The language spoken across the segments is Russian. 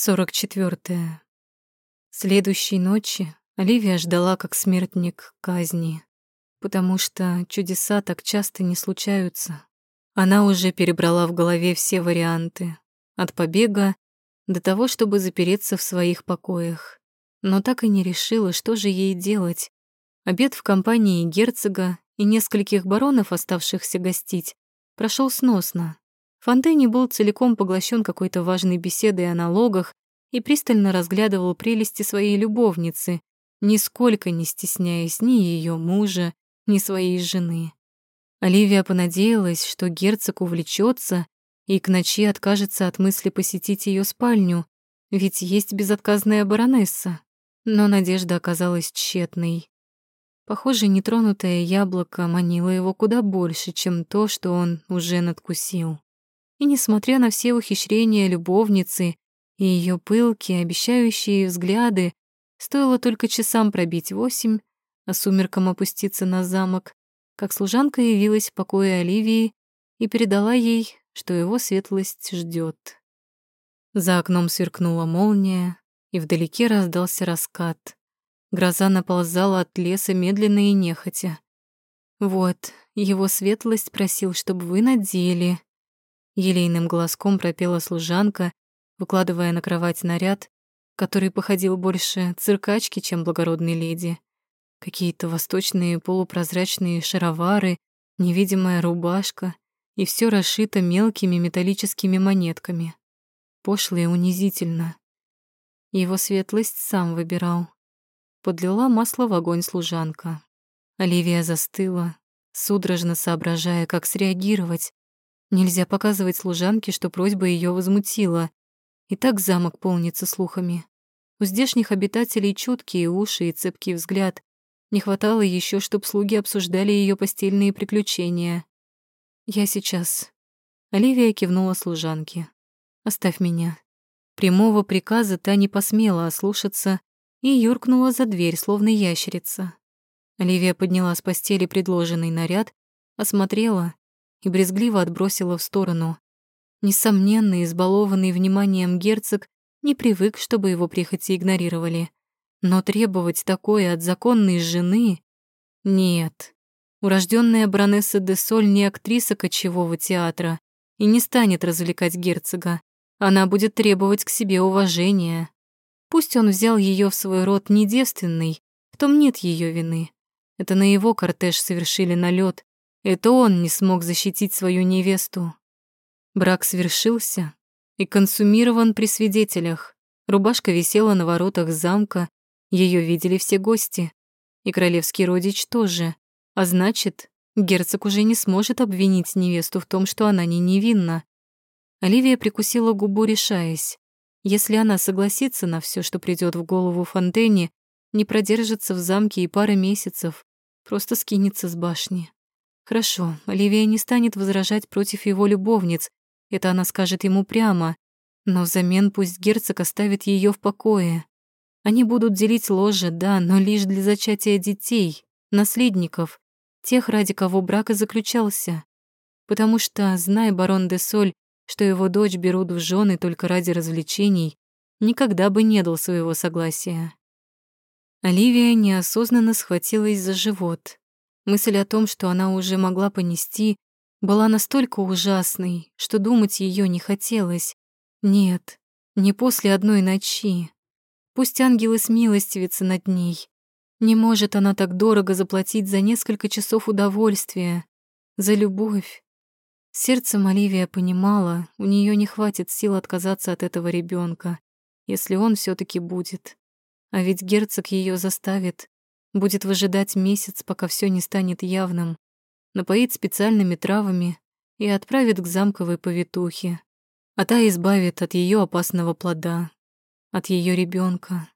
44. Следующей ночи Оливия ждала как смертник казни, потому что чудеса так часто не случаются. Она уже перебрала в голове все варианты, от побега до того, чтобы запереться в своих покоях, но так и не решила, что же ей делать. Обед в компании герцога и нескольких баронов, оставшихся гостить, прошел сносно. Фонтейни был целиком поглощен какой-то важной беседой о налогах и пристально разглядывал прелести своей любовницы, нисколько не стесняясь ни ее мужа, ни своей жены. Оливия понадеялась, что герцог увлечется и к ночи откажется от мысли посетить ее спальню, ведь есть безотказная баронесса. Но надежда оказалась тщетной. Похоже, нетронутое яблоко манило его куда больше, чем то, что он уже надкусил. И несмотря на все ухищрения любовницы и ее пылкие, обещающие взгляды, стоило только часам пробить восемь, а сумеркам опуститься на замок, как служанка явилась в покое Оливии и передала ей, что его светлость ждет. За окном сверкнула молния, и вдалеке раздался раскат. Гроза наползала от леса медленно и нехотя. «Вот, его светлость просил, чтобы вы надели», Елейным голоском пропела служанка, выкладывая на кровать наряд, который походил больше циркачки, чем благородной леди. Какие-то восточные полупрозрачные шаровары, невидимая рубашка, и все расшито мелкими металлическими монетками. Пошло и унизительно. Его светлость сам выбирал. Подлила масло в огонь служанка. Оливия застыла, судорожно соображая, как среагировать, Нельзя показывать служанке, что просьба ее возмутила. И так замок полнится слухами. У здешних обитателей чуткие уши и цепкий взгляд. Не хватало еще, чтоб слуги обсуждали ее постельные приключения. «Я сейчас». Оливия кивнула служанке. «Оставь меня». Прямого приказа та не посмела ослушаться и юркнула за дверь, словно ящерица. Оливия подняла с постели предложенный наряд, осмотрела и брезгливо отбросила в сторону. Несомненно, избалованный вниманием герцог не привык, чтобы его прихоти игнорировали. Но требовать такое от законной жены... Нет. Урожденная баронесса де Соль не актриса кочевого театра и не станет развлекать герцога. Она будет требовать к себе уважения. Пусть он взял ее в свой род не девственный, в том нет ее вины. Это на его кортеж совершили налет, это он не смог защитить свою невесту. Брак свершился и консумирован при свидетелях. Рубашка висела на воротах замка, ее видели все гости. И королевский родич тоже. А значит, герцог уже не сможет обвинить невесту в том, что она не невинна. Оливия прикусила губу, решаясь. Если она согласится на все, что придет в голову Фонтене, не продержится в замке и пары месяцев, просто скинется с башни. Хорошо, Оливия не станет возражать против его любовниц, это она скажет ему прямо, но взамен пусть герцог оставит ее в покое. Они будут делить ложе, да, но лишь для зачатия детей, наследников, тех, ради кого брак и заключался. Потому что, зная барон де Соль, что его дочь берут в жены только ради развлечений, никогда бы не дал своего согласия. Оливия неосознанно схватилась за живот. Мысль о том, что она уже могла понести, была настолько ужасной, что думать ее не хотелось. Нет, не после одной ночи. Пусть ангелы смилостивятся над ней. Не может она так дорого заплатить за несколько часов удовольствия, за любовь. Сердцем Оливия понимала, у нее не хватит сил отказаться от этого ребенка, если он все таки будет. А ведь герцог ее заставит, Будет выжидать месяц, пока все не станет явным, напоит специальными травами и отправит к замковой повитухе, а та избавит от ее опасного плода, от ее ребенка.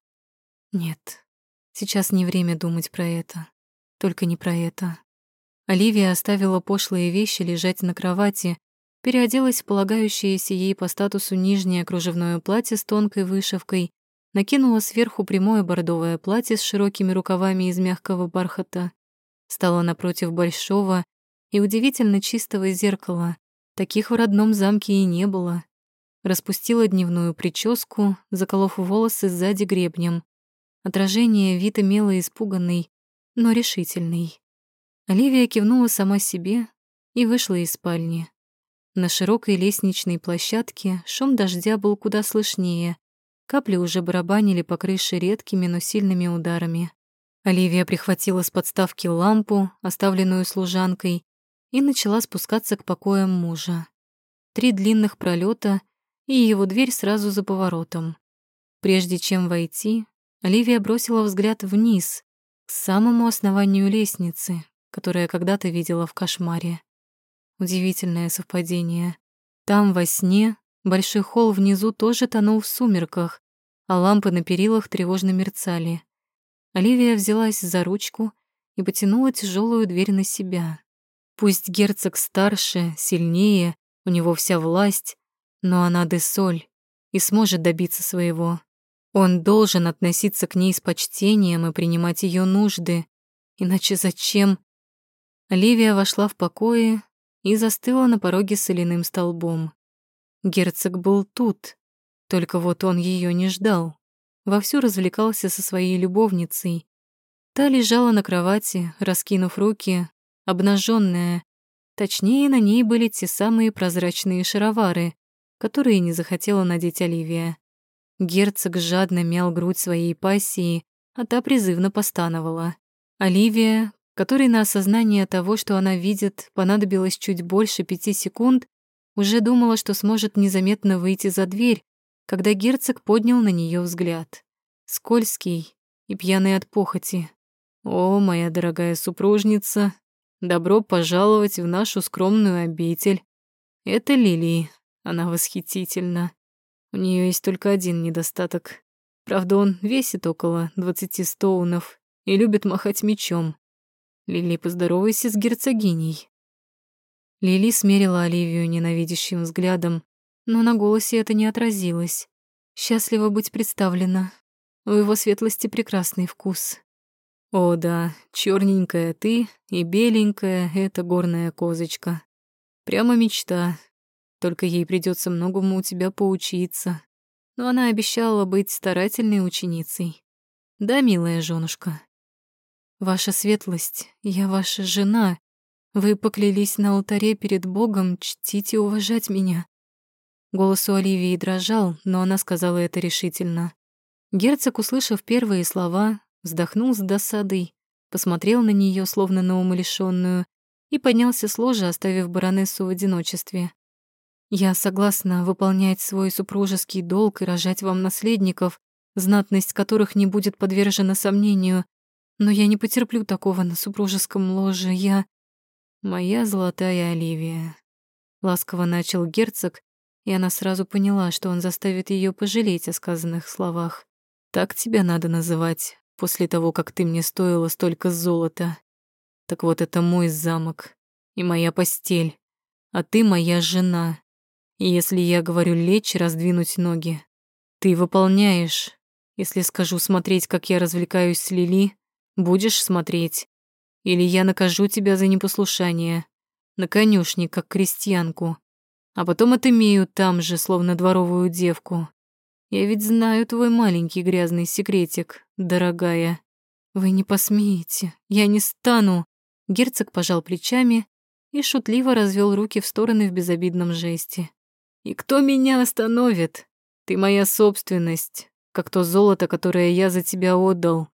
Нет, сейчас не время думать про это, только не про это. Оливия оставила пошлые вещи лежать на кровати, переоделась в полагающееся ей по статусу нижнее кружевное платье с тонкой вышивкой накинула сверху прямое бордовое платье с широкими рукавами из мягкого бархата, стала напротив большого и удивительно чистого зеркала. Таких в родном замке и не было. распустила дневную прическу, заколов волосы сзади гребнем. Отражение вид имело испуганный, но решительный. Оливия кивнула сама себе и вышла из спальни. На широкой лестничной площадке шум дождя был куда слышнее. Капли уже барабанили по крыше редкими, но сильными ударами. Оливия прихватила с подставки лампу, оставленную служанкой, и начала спускаться к покоям мужа. Три длинных пролета и его дверь сразу за поворотом. Прежде чем войти, Оливия бросила взгляд вниз, к самому основанию лестницы, которое когда-то видела в кошмаре. Удивительное совпадение. Там, во сне, большой холл внизу тоже тонул в сумерках, а лампы на перилах тревожно мерцали. Оливия взялась за ручку и потянула тяжелую дверь на себя. Пусть герцог старше, сильнее, у него вся власть, но она десоль и сможет добиться своего. Он должен относиться к ней с почтением и принимать ее нужды. Иначе зачем? Оливия вошла в покои и застыла на пороге соляным столбом. Герцог был тут, только вот он ее не ждал. Вовсю развлекался со своей любовницей. Та лежала на кровати, раскинув руки, обнаженная. Точнее, на ней были те самые прозрачные шаровары, которые не захотела надеть Оливия. Герцог жадно мял грудь своей пассии, а та призывно постановала. Оливия, которой на осознание того, что она видит, понадобилось чуть больше пяти секунд, уже думала, что сможет незаметно выйти за дверь, когда герцог поднял на нее взгляд. Скользкий и пьяный от похоти. «О, моя дорогая супружница, добро пожаловать в нашу скромную обитель. Это Лилии, она восхитительна. У нее есть только один недостаток. Правда, он весит около двадцати стоунов и любит махать мечом. Лили, поздоровайся с герцогиней. Лили смерила Оливию ненавидящим взглядом, но на голосе это не отразилось. Счастливо быть представлена. У его светлости прекрасный вкус. О да, черненькая ты и беленькая — это горная козочка. Прямо мечта, только ей придется многому у тебя поучиться. Но она обещала быть старательной ученицей. Да, милая женушка. Ваша светлость, я ваша жена. Вы поклялись на алтаре перед Богом чтить и уважать меня. Голос у Оливии дрожал, но она сказала это решительно. Герцог, услышав первые слова, вздохнул с досадой, посмотрел на нее, словно на умалишённую, и поднялся с ложа, оставив баронессу в одиночестве. Я согласна выполнять свой супружеский долг и рожать вам наследников, знатность которых не будет подвержена сомнению, но я не потерплю такого на супружеском ложе. Я... Моя золотая Оливия. Ласково начал герцог, и она сразу поняла, что он заставит ее пожалеть о сказанных словах. Так тебя надо называть, после того, как ты мне стоила столько золота. Так вот, это мой замок и моя постель, а ты моя жена. И если я говорю лечь, раздвинуть ноги, ты выполняешь. Если скажу смотреть, как я развлекаюсь с Лили, будешь смотреть. Или я накажу тебя за непослушание. На конюшне, как крестьянку. А потом отымею там же, словно дворовую девку. Я ведь знаю твой маленький грязный секретик, дорогая. Вы не посмеете, я не стану. Герцог пожал плечами и шутливо развел руки в стороны в безобидном жесте. И кто меня остановит? Ты моя собственность, как то золото, которое я за тебя отдал.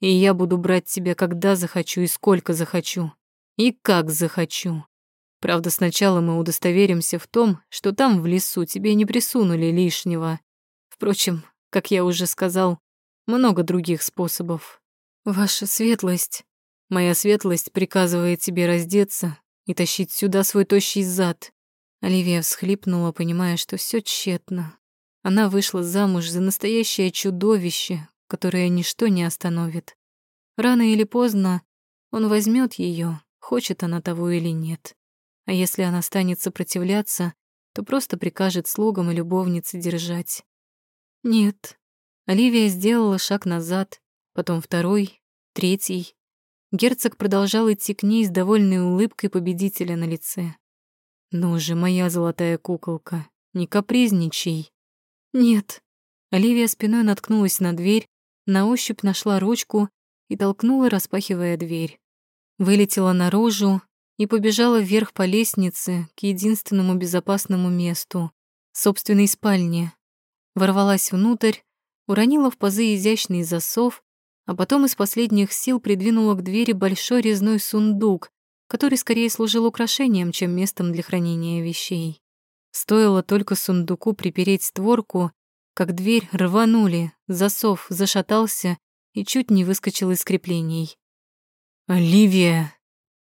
И я буду брать тебя, когда захочу и сколько захочу. И как захочу. Правда, сначала мы удостоверимся в том, что там в лесу тебе не присунули лишнего. Впрочем, как я уже сказал, много других способов. Ваша светлость. Моя светлость приказывает тебе раздеться и тащить сюда свой тощий зад. Оливия всхлипнула, понимая, что все тщетно. Она вышла замуж за настоящее чудовище, которое ничто не остановит. Рано или поздно он возьмет ее, хочет она того или нет. А если она станет сопротивляться, то просто прикажет слугам и любовнице держать. Нет. Оливия сделала шаг назад, потом второй, третий. Герцог продолжал идти к ней с довольной улыбкой победителя на лице. «Ну же, моя золотая куколка, не капризничай». «Нет». Оливия спиной наткнулась на дверь, на ощупь нашла ручку и толкнула, распахивая дверь. Вылетела наружу и побежала вверх по лестнице к единственному безопасному месту — собственной спальне. Ворвалась внутрь, уронила в пазы изящный засов, а потом из последних сил придвинула к двери большой резной сундук, который скорее служил украшением, чем местом для хранения вещей. Стоило только сундуку припереть створку, как дверь рванули, засов зашатался и чуть не выскочил из креплений. «Оливия!»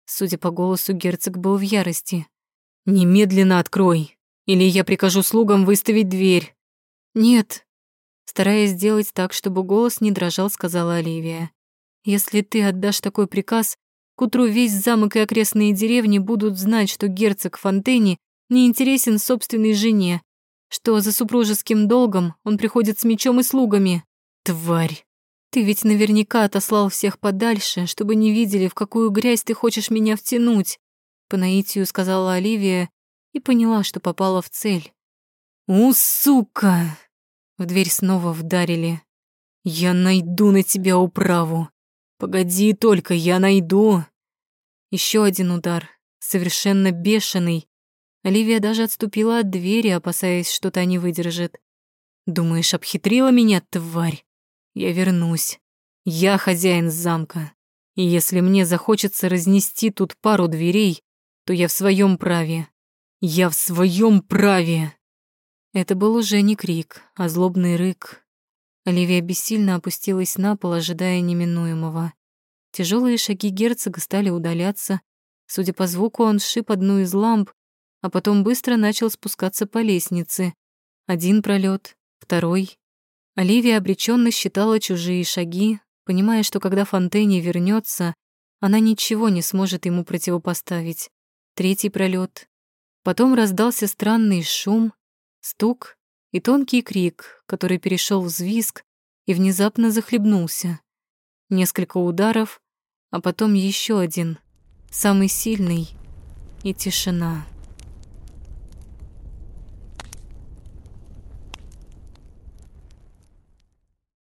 Судя по голосу, герцог был в ярости. «Немедленно открой, или я прикажу слугам выставить дверь». «Нет», стараясь сделать так, чтобы голос не дрожал, сказала Оливия. «Если ты отдашь такой приказ, к утру весь замок и окрестные деревни будут знать, что герцог Фонтени не интересен собственной жене, что за супружеским долгом он приходит с мечом и слугами. Тварь! Ты ведь наверняка отослал всех подальше, чтобы не видели, в какую грязь ты хочешь меня втянуть. По наитию сказала Оливия и поняла, что попала в цель. «У, сука!» В дверь снова вдарили. «Я найду на тебя управу! Погоди только, я найду!» Еще один удар, совершенно бешеный, Оливия даже отступила от двери, опасаясь, что та не выдержит. «Думаешь, обхитрила меня, тварь? Я вернусь. Я хозяин замка. И если мне захочется разнести тут пару дверей, то я в своем праве. Я в своем праве!» Это был уже не крик, а злобный рык. Оливия бессильно опустилась на пол, ожидая неминуемого. Тяжелые шаги герцога стали удаляться. Судя по звуку, он сшиб одну из ламп, а потом быстро начал спускаться по лестнице. Один пролет, второй. Оливия обреченно считала чужие шаги, понимая, что когда Фонтейни вернется, она ничего не сможет ему противопоставить. Третий пролет. Потом раздался странный шум, стук и тонкий крик, который перешел в взвизг и внезапно захлебнулся. Несколько ударов, а потом еще один, самый сильный, и тишина.